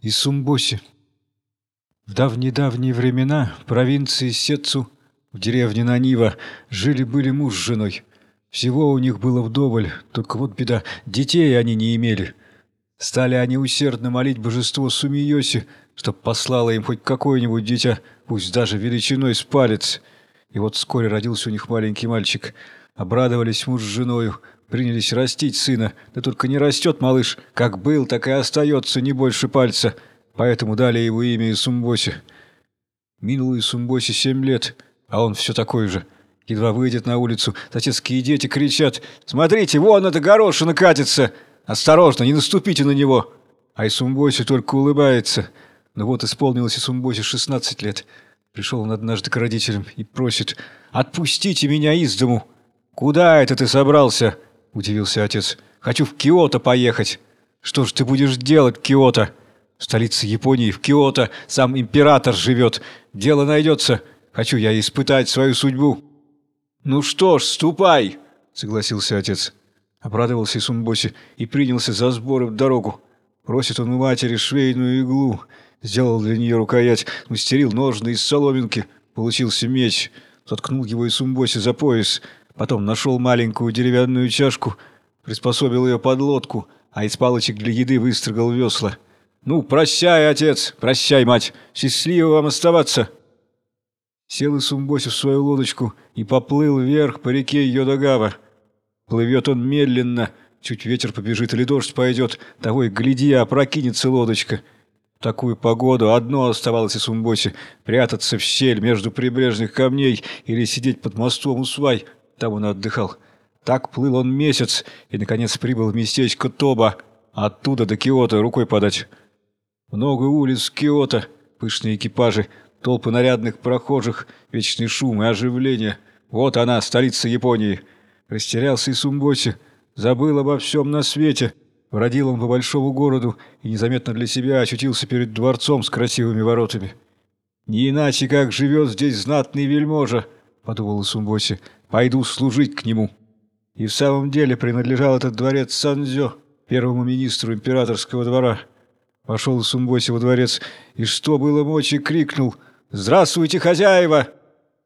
и Сумбоси. В давние-давние времена в провинции Сетцу, в деревне Нанива, жили-были муж с женой. Всего у них было вдоволь, только вот беда, детей они не имели. Стали они усердно молить божество Сумиоси, чтоб послало им хоть какое-нибудь дитя, пусть даже величиной с палец. И вот вскоре родился у них маленький мальчик. Обрадовались муж с женою, принялись растить сына, да только не растет малыш, как был, так и остается не больше пальца, поэтому дали его имя Исумбоси. Минуло Исумбоси семь лет, а он все такой же. Едва выйдет на улицу, отецкие дети кричат «Смотрите, вон эта горошина катится! Осторожно, не наступите на него!» А Исумбоси только улыбается. Но вот исполнилось Исумбоси 16 лет. Пришел он однажды к родителям и просит «Отпустите меня из дому!» «Куда это ты собрался?» – удивился отец. «Хочу в Киото поехать». «Что ж ты будешь делать в Киото?» «В столице Японии, в Киото, сам император живет. Дело найдется. Хочу я испытать свою судьбу». «Ну что ж, ступай!» – согласился отец. Обрадовался Исумбоси и принялся за сборы в дорогу. Просит он у матери швейную иглу. Сделал для нее рукоять, мастерил ножны из соломинки. Получился меч. Заткнул его Исумбоси за пояс – Потом нашел маленькую деревянную чашку, приспособил ее под лодку, а из палочек для еды выстрогал весла. «Ну, прощай, отец, прощай, мать, счастливо вам оставаться!» Сел и Сумбоси в свою лодочку и поплыл вверх по реке Йодагава. Плывет он медленно, чуть ветер побежит или дождь пойдет, того и гляди, опрокинется лодочка. В такую погоду одно оставалось и Сумбоси — прятаться в щель между прибрежных камней или сидеть под мостом у свай — там он отдыхал. Так плыл он месяц и, наконец, прибыл в местечко Тоба. Оттуда до Киота рукой подать. Много улиц Киота, пышные экипажи, толпы нарядных прохожих, вечный шум и оживление. Вот она, столица Японии. Растерялся и Сумбоси, забыл обо всем на свете. Бродил он по большому городу и незаметно для себя очутился перед дворцом с красивыми воротами. «Не иначе, как живет здесь знатный вельможа», — подумал Сумбоси, — Пойду служить к нему». И в самом деле принадлежал этот дворец Сандзё, первому министру императорского двора. Пошел Сумбоси во дворец и, что было мочи, крикнул «Здравствуйте, хозяева!»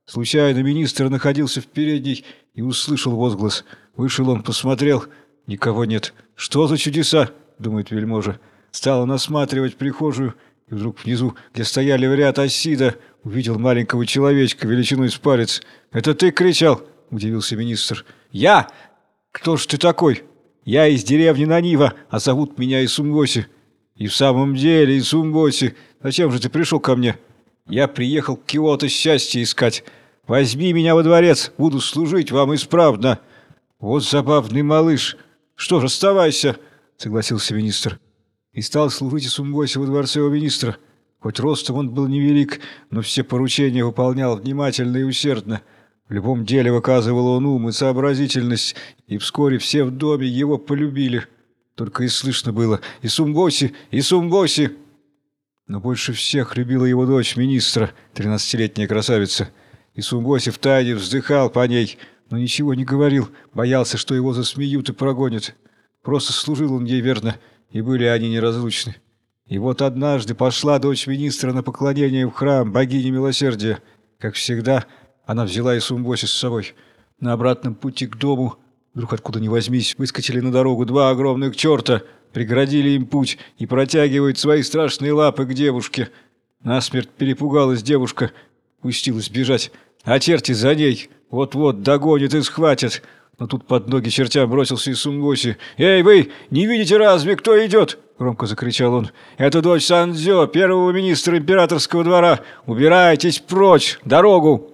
Случайно министр находился в передней и услышал возглас. Вышел он, посмотрел. Никого нет. «Что за чудеса?» — думает вельможа. Стал он осматривать прихожую, и вдруг внизу, где стояли в ряд Асида, увидел маленького человечка величиной с палец. «Это ты кричал?» Удивился министр. «Я? Кто ж ты такой? Я из деревни Нанива, а зовут меня Исумбоси». «И в самом деле, Исумбоси, зачем же ты пришел ко мне?» «Я приехал к Киото счастье искать. Возьми меня во дворец, буду служить вам исправно». «Вот забавный малыш. Что ж, оставайся», — согласился министр. И стал служить Исумбоси во дворце у министра. Хоть ростом он был невелик, но все поручения выполнял внимательно и усердно. В любом деле выказывал он ум и сообразительность, и вскоре все в доме его полюбили. Только и слышно было «И Сумбоси! И Сумбоси!» Но больше всех любила его дочь министра, тринадцатилетняя красавица. И Сумбоси втайне вздыхал по ней, но ничего не говорил, боялся, что его засмеют и прогонят. Просто служил он ей верно, и были они неразлучны. И вот однажды пошла дочь министра на поклонение в храм богини милосердия. Как всегда, она взяла и Сумбоси с собой. На обратном пути к дому, вдруг откуда ни возьмись, выскочили на дорогу два огромных черта, преградили им путь и протягивают свои страшные лапы к девушке. Насмерть перепугалась девушка, пустилась бежать. А черти за ней вот-вот догонят и схватят. Но тут под ноги чертям бросился и Сумбоси. «Эй, вы, не видите разве, кто идет?» — громко закричал он. «Это дочь Сандзё, первого министра императорского двора. Убирайтесь прочь! Дорогу!»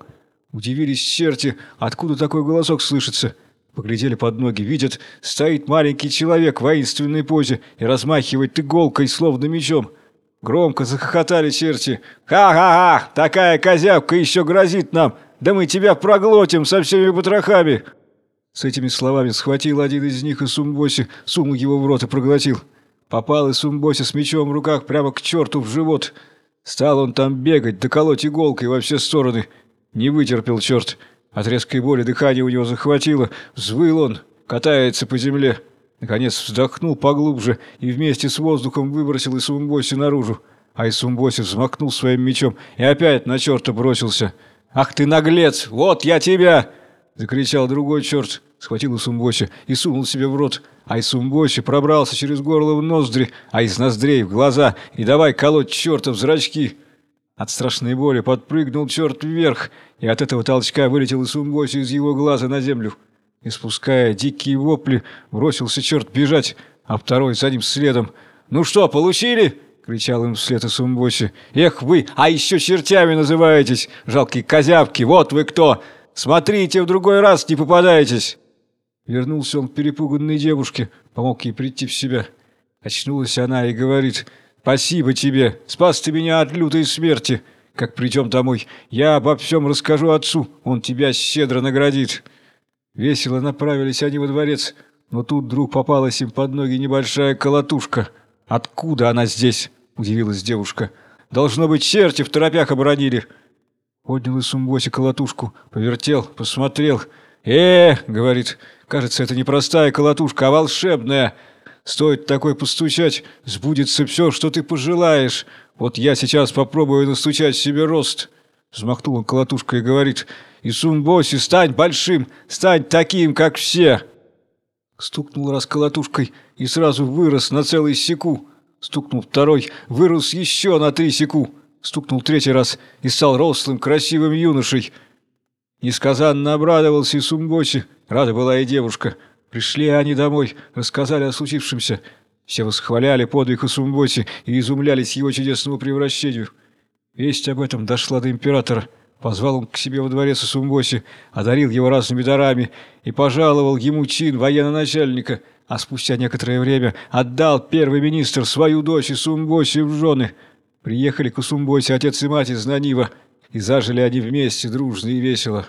Удивились черти, откуда такой голосок слышится. Поглядели под ноги, видят, стоит маленький человек в воинственной позе и размахивает иголкой, словно мечом. Громко захохотали черти. «Ха-ха-ха! Такая козявка еще грозит нам! Да мы тебя проглотим со всеми потрохами!» С этими словами схватил один из них и Сумбоси, сунул его в рот и проглотил. Попал и Сумбоси с мечом в руках прямо к черту в живот. Стал он там бегать, доколоть иголкой во все стороны – не вытерпел черт. От резкой боли дыхание у него захватило. Взвыл он, катается по земле. Наконец вздохнул поглубже и вместе с воздухом выбросил Исумбоси наружу. А Исумбоси взмахнул своим мечом и опять на черта бросился. «Ах ты наглец! Вот я тебя!» Закричал другой черт, схватил Исумбоси и сунул себе в рот. А Исумбоси пробрался через горло в ноздри, а из ноздрей в глаза и давай колоть черта в зрачки. От страшной боли подпрыгнул черт вверх, и от этого толчка вылетел Исумбоси из его глаза на землю. Испуская дикие вопли, бросился черт бежать, а второй за ним следом. «Ну что, получили?» — кричал им вслед Исумбоси. «Эх вы, а еще чертями называетесь, жалкие козявки, вот вы кто! Смотрите, в другой раз не попадаетесь!» Вернулся он к перепуганной девушке, помог ей прийти в себя. Очнулась она и говорит, «Спасибо тебе, спас ты меня от лютой смерти. Как придем домой, я обо всем расскажу отцу, он тебя щедро наградит». Весело направились они во дворец, но тут вдруг попалась им под ноги небольшая колотушка. «Откуда она здесь?» – удивилась девушка. «Должно быть, черти в торопях оборонили». Поднял из сумбоси колотушку, повертел, посмотрел. «Э, — говорит, — кажется, это не простая колотушка, а волшебная. Стоит такой постучать, сбудется все, что ты пожелаешь. Вот я сейчас попробую настучать себе рост». Взмахнул он колотушкой и говорит, «И Сумбоси, стань большим, стань таким, как все!» Стукнул раз колотушкой и сразу вырос на целый секу. Стукнул второй, вырос еще на три секу. Стукнул третий раз и стал рослым, красивым юношей. Несказанно обрадовался и Сумбоси, рада была и девушка. Пришли они домой, рассказали о случившемся. Все восхваляли подвиг Сумбоси и изумлялись его чудесному превращению. Весть об этом дошла до императора. Позвал он к себе во дворец Сумбоси, одарил его разными дарами и пожаловал ему чин военно-начальника, а спустя некоторое время отдал первый министр свою дочь Сумбоси в жены. Приехали к Сумбоси отец и мать из Нанива, и зажили они вместе дружно и весело.